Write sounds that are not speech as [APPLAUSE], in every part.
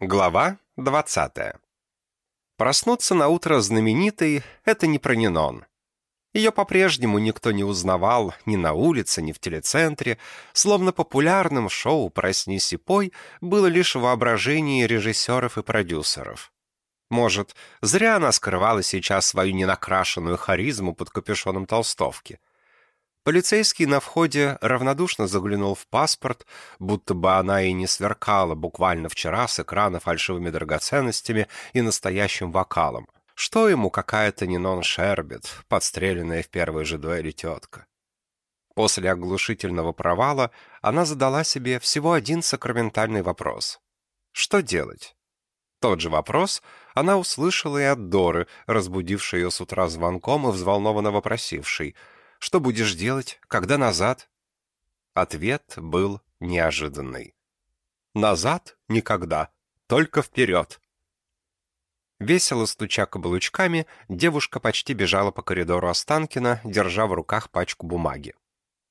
Глава 20. Проснуться на утро знаменитой — это не про Нинон. Ее по-прежнему никто не узнавал ни на улице, ни в телецентре, словно популярным шоу «Проснись и пой» было лишь воображение режиссеров и продюсеров. Может, зря она скрывала сейчас свою ненакрашенную харизму под капюшоном толстовки. Полицейский на входе равнодушно заглянул в паспорт, будто бы она и не сверкала буквально вчера с экрана фальшивыми драгоценностями и настоящим вокалом. Что ему какая-то Нинон Шербет, подстреленная в первой же дуэли тетка? После оглушительного провала она задала себе всего один сакраментальный вопрос. Что делать? Тот же вопрос она услышала и от Доры, разбудившей ее с утра звонком и взволнованно вопросившей — что будешь делать, когда назад?» Ответ был неожиданный. «Назад никогда, только вперед!» Весело стуча каблучками, девушка почти бежала по коридору Останкина, держа в руках пачку бумаги.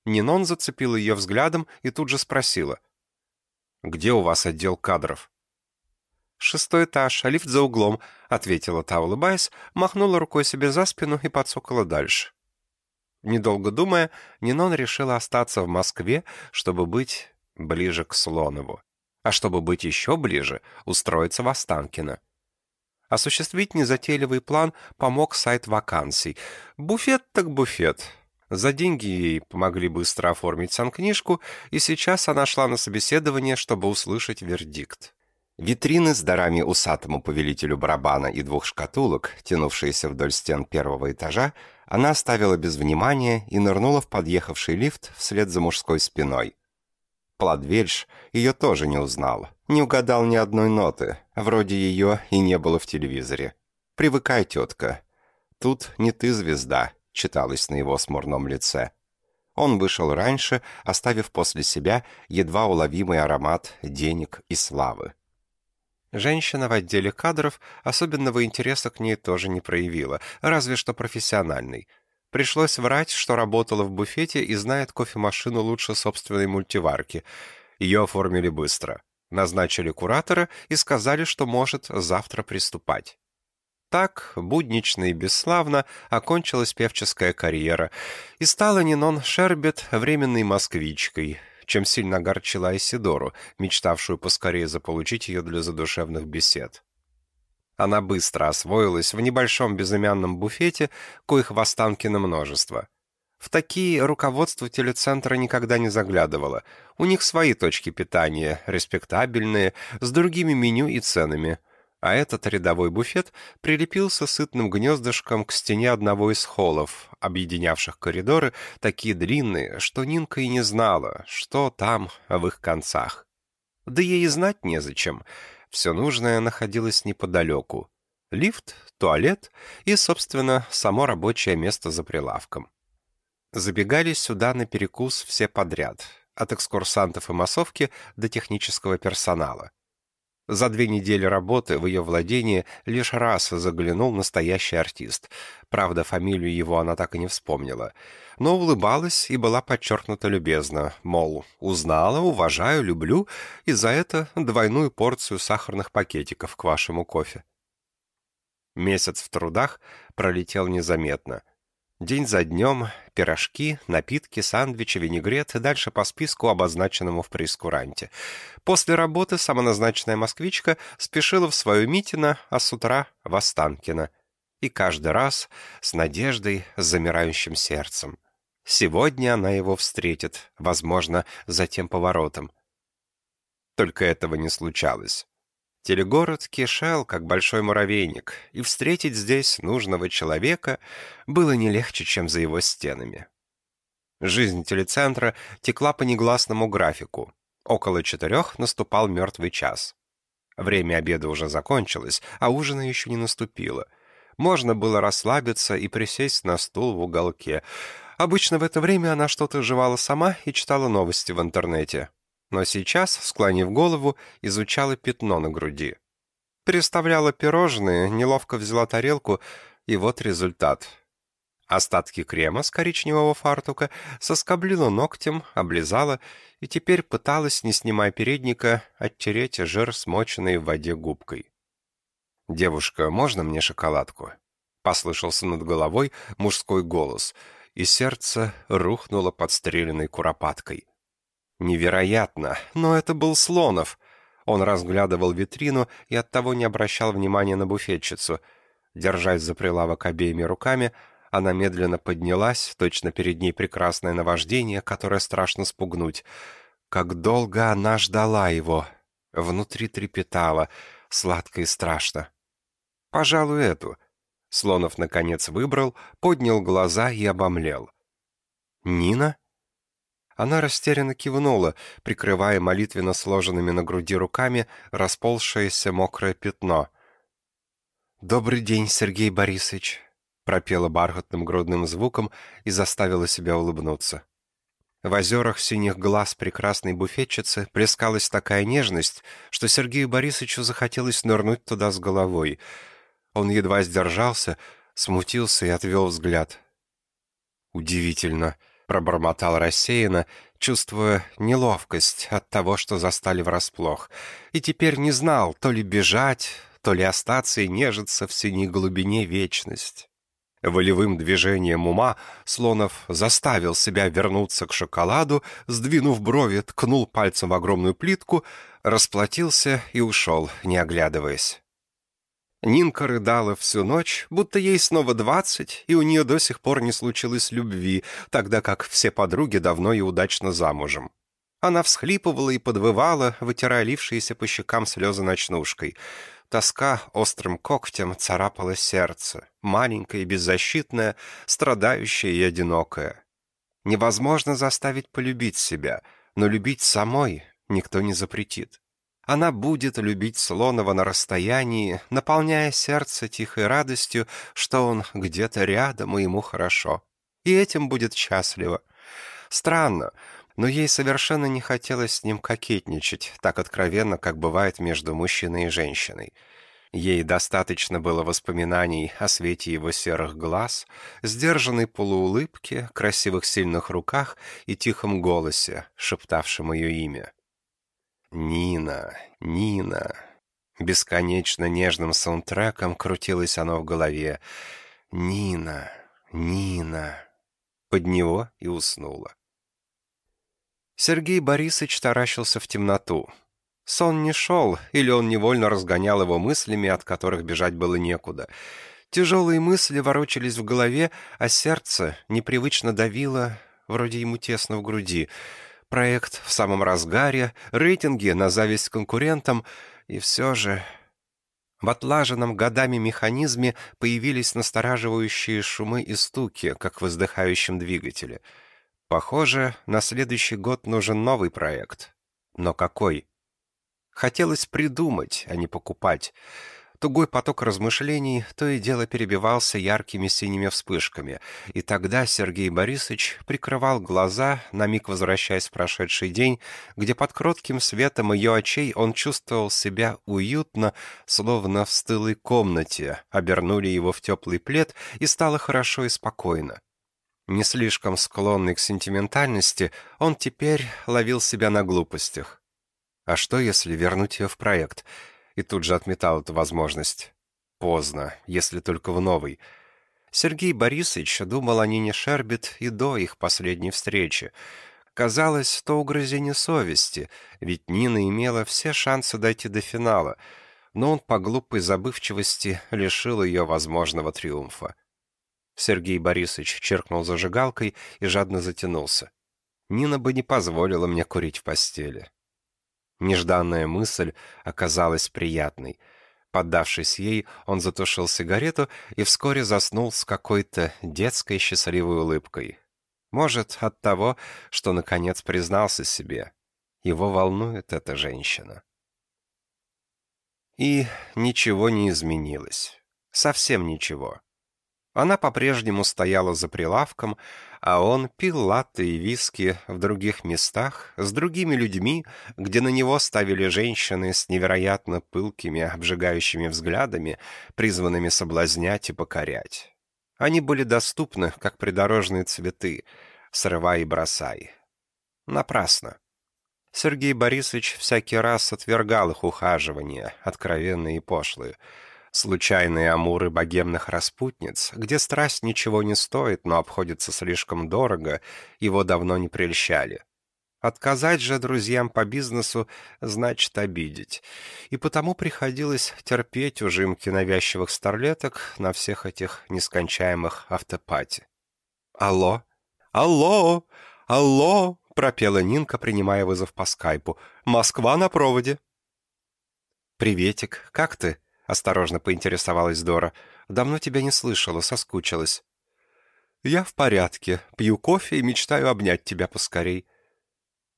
Нинон зацепила ее взглядом и тут же спросила. «Где у вас отдел кадров?» «Шестой этаж, лифт за углом», — ответила та, улыбаясь, махнула рукой себе за спину и подсокала дальше. Недолго думая, Нинон решила остаться в Москве, чтобы быть ближе к Слонову. А чтобы быть еще ближе, устроиться в Останкино. Осуществить незатейливый план помог сайт вакансий. Буфет так буфет. За деньги ей помогли быстро оформить санкнижку, и сейчас она шла на собеседование, чтобы услышать вердикт. Витрины с дарами усатому повелителю барабана и двух шкатулок, тянувшиеся вдоль стен первого этажа, она оставила без внимания и нырнула в подъехавший лифт вслед за мужской спиной. Пладвельш ее тоже не узнал, не угадал ни одной ноты, вроде ее и не было в телевизоре. «Привыкай, тетка. Тут не ты звезда», — читалось на его смурном лице. Он вышел раньше, оставив после себя едва уловимый аромат денег и славы. Женщина в отделе кадров особенного интереса к ней тоже не проявила, разве что профессиональный. Пришлось врать, что работала в буфете и знает кофемашину лучше собственной мультиварки. Ее оформили быстро. Назначили куратора и сказали, что может завтра приступать. Так, буднично и бесславно, окончилась певческая карьера, и стала Нинон Шербет временной москвичкой — чем сильно огорчила Айсидору, мечтавшую поскорее заполучить ее для задушевных бесед. Она быстро освоилась в небольшом безымянном буфете, коих в Останкино множество. В такие руководство телецентра никогда не заглядывало. У них свои точки питания, респектабельные, с другими меню и ценами – а этот рядовой буфет прилепился сытным гнездышком к стене одного из холлов, объединявших коридоры, такие длинные, что Нинка и не знала, что там в их концах. Да ей и знать незачем. Все нужное находилось неподалеку. Лифт, туалет и, собственно, само рабочее место за прилавком. Забегали сюда на перекус все подряд, от экскурсантов и массовки до технического персонала. За две недели работы в ее владении лишь раз заглянул настоящий артист. Правда, фамилию его она так и не вспомнила. Но улыбалась и была подчеркнуто любезна, мол, узнала, уважаю, люблю, и за это двойную порцию сахарных пакетиков к вашему кофе. Месяц в трудах пролетел незаметно — День за днем, пирожки, напитки, сандвичи, винегрет дальше по списку, обозначенному в прескуранте. После работы самоназначенная москвичка спешила в свою Митино, а с утра в Останкино. И каждый раз с надеждой, с замирающим сердцем. Сегодня она его встретит, возможно, за тем поворотом. Только этого не случалось. Телегород кишел, как большой муравейник, и встретить здесь нужного человека было не легче, чем за его стенами. Жизнь телецентра текла по негласному графику. Около четырех наступал мертвый час. Время обеда уже закончилось, а ужина еще не наступило. Можно было расслабиться и присесть на стул в уголке. Обычно в это время она что-то жевала сама и читала новости в интернете но сейчас, склонив голову, изучала пятно на груди. Переставляла пирожные, неловко взяла тарелку, и вот результат. Остатки крема с коричневого фартука соскоблила ногтем, облизала и теперь пыталась, не снимая передника, оттереть жир, смоченный в воде губкой. «Девушка, можно мне шоколадку?» Послышался над головой мужской голос, и сердце рухнуло подстреленной куропаткой. Невероятно, но это был Слонов. Он разглядывал витрину и оттого не обращал внимания на буфетчицу. Держась за прилавок обеими руками, она медленно поднялась, точно перед ней прекрасное наваждение, которое страшно спугнуть. Как долго она ждала его. Внутри трепетала, сладко и страшно. «Пожалуй, эту». Слонов, наконец, выбрал, поднял глаза и обомлел. «Нина?» Она растерянно кивнула, прикрывая молитвенно сложенными на груди руками расползшееся мокрое пятно. «Добрый день, Сергей Борисович», — пропела бархатным грудным звуком и заставила себя улыбнуться. В озерах синих глаз прекрасной буфетчицы плескалась такая нежность, что Сергею Борисовичу захотелось нырнуть туда с головой. Он едва сдержался, смутился и отвел взгляд. «Удивительно», пробормотал рассеянно, чувствуя неловкость от того, что застали врасплох, и теперь не знал, то ли бежать, то ли остаться и нежиться в синей глубине вечность. Волевым движением ума Слонов заставил себя вернуться к шоколаду, сдвинув брови, ткнул пальцем в огромную плитку, расплатился и ушел, не оглядываясь. Нинка рыдала всю ночь, будто ей снова двадцать, и у нее до сих пор не случилось любви, тогда как все подруги давно и удачно замужем. Она всхлипывала и подвывала, вытирая лившиеся по щекам слезы ночнушкой. Тоска острым когтем царапала сердце, маленькое и беззащитное, страдающее и одинокое. Невозможно заставить полюбить себя, но любить самой никто не запретит. Она будет любить Слонова на расстоянии, наполняя сердце тихой радостью, что он где-то рядом и ему хорошо. И этим будет счастлива. Странно, но ей совершенно не хотелось с ним кокетничать, так откровенно, как бывает между мужчиной и женщиной. Ей достаточно было воспоминаний о свете его серых глаз, сдержанной полуулыбке, красивых сильных руках и тихом голосе, шептавшем ее имя. Нина, Нина. Бесконечно нежным саундтреком крутилось оно в голове. Нина, Нина. Под него и уснула. Сергей Борисович таращился в темноту. Сон не шел, или он невольно разгонял его мыслями, от которых бежать было некуда. Тяжелые мысли ворочались в голове, а сердце непривычно давило, вроде ему тесно в груди — Проект в самом разгаре, рейтинги на зависть конкурентам, и все же... В отлаженном годами механизме появились настораживающие шумы и стуки, как в издыхающем двигателе. Похоже, на следующий год нужен новый проект. Но какой? Хотелось придумать, а не покупать. Тугой поток размышлений то и дело перебивался яркими синими вспышками, и тогда Сергей Борисович прикрывал глаза, на миг возвращаясь в прошедший день, где под кротким светом ее очей он чувствовал себя уютно, словно в стылой комнате, обернули его в теплый плед, и стало хорошо и спокойно. Не слишком склонный к сентиментальности, он теперь ловил себя на глупостях. А что, если вернуть ее в проект — и тут же отметал эту возможность. Поздно, если только в новый. Сергей Борисович думал о Нине Шербет и до их последней встречи. Казалось, то угрызение совести, ведь Нина имела все шансы дойти до финала, но он по глупой забывчивости лишил ее возможного триумфа. Сергей Борисович черкнул зажигалкой и жадно затянулся. Нина бы не позволила мне курить в постели. Нежданная мысль оказалась приятной. Поддавшись ей, он затушил сигарету и вскоре заснул с какой-то детской счастливой улыбкой. Может, от того, что наконец признался себе. Его волнует эта женщина. И ничего не изменилось. Совсем ничего. Она по-прежнему стояла за прилавком, а он пил латте и виски в других местах, с другими людьми, где на него ставили женщины с невероятно пылкими, обжигающими взглядами, призванными соблазнять и покорять. Они были доступны, как придорожные цветы, срывай и бросай. Напрасно. Сергей Борисович всякий раз отвергал их ухаживания, откровенные и пошлые. Случайные амуры богемных распутниц, где страсть ничего не стоит, но обходится слишком дорого, его давно не прельщали. Отказать же друзьям по бизнесу значит обидеть. И потому приходилось терпеть ужимки навязчивых старлеток на всех этих нескончаемых автопати. «Алло! Алло! Алло!» — пропела Нинка, принимая вызов по скайпу. «Москва на проводе!» «Приветик, как ты?» — осторожно поинтересовалась Дора. «Давно тебя не слышала, соскучилась». «Я в порядке, пью кофе и мечтаю обнять тебя поскорей».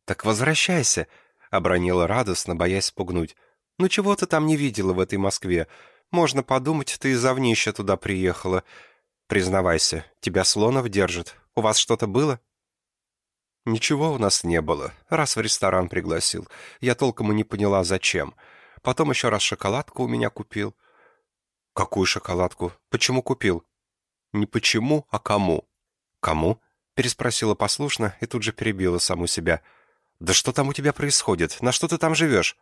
«Так возвращайся», — обронила радостно, боясь спугнуть. «Ну чего ты там не видела в этой Москве? Можно подумать, ты из-за внища туда приехала. Признавайся, тебя Слонов держит. У вас что-то было?» «Ничего у нас не было. Раз в ресторан пригласил. Я толком и не поняла, зачем. Потом еще раз шоколадку у меня купил». «Какую шоколадку? Почему купил?» «Не почему, а кому». «Кому?» — переспросила послушно и тут же перебила саму себя — «Да что там у тебя происходит? На что ты там живешь?»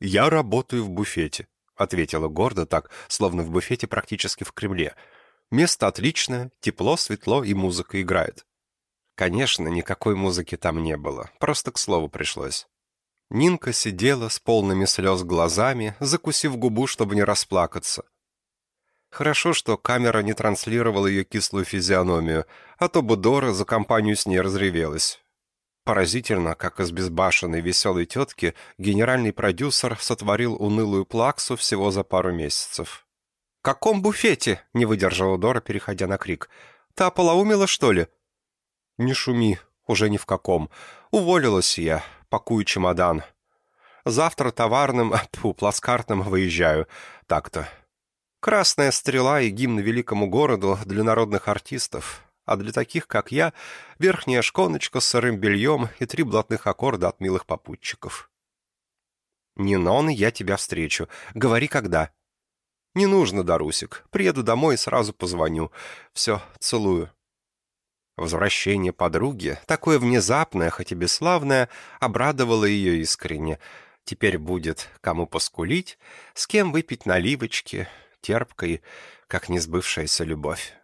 «Я работаю в буфете», — ответила гордо так, словно в буфете практически в Кремле. «Место отличное, тепло, светло и музыка играет». Конечно, никакой музыки там не было, просто к слову пришлось. Нинка сидела с полными слез глазами, закусив губу, чтобы не расплакаться. Хорошо, что камера не транслировала ее кислую физиономию, а то бы Дора за компанию с ней разревелась. Поразительно, как из безбашенной веселой тетки генеральный продюсер сотворил унылую плаксу всего за пару месяцев. «В каком буфете?» — не выдержала Дора, переходя на крик. «Ты ополоумела, что ли?» «Не шуми, уже ни в каком. Уволилась я, пакую чемодан. Завтра товарным, [LAUGHS] тьфу, плацкартным выезжаю. Так-то. Красная стрела и гимн великому городу для народных артистов а для таких, как я, верхняя шконочка с сырым бельем и три блатных аккорда от милых попутчиков. «Нинон, я тебя встречу. Говори, когда». «Не нужно, Дарусик. Приеду домой и сразу позвоню. Все, целую». Возвращение подруги, такое внезапное, хоть и бесславное, обрадовало ее искренне. Теперь будет кому поскулить, с кем выпить наливочки, терпкой, как несбывшаяся любовь.